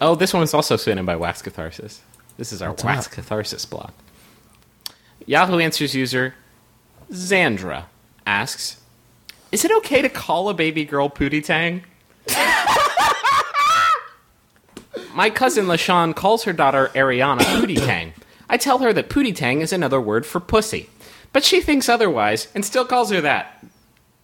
Oh, this one's also sent in by Wax Catharsis. This is our What's Wax up? Catharsis blog. Yahoo Answers user Zandra asks, "Is it okay to call a baby girl Pootie Tang?" My cousin LaShawn calls her daughter Ariana Pootie Tang. I tell her that Pootie Tang is another word for pussy, but she thinks otherwise and still calls her that.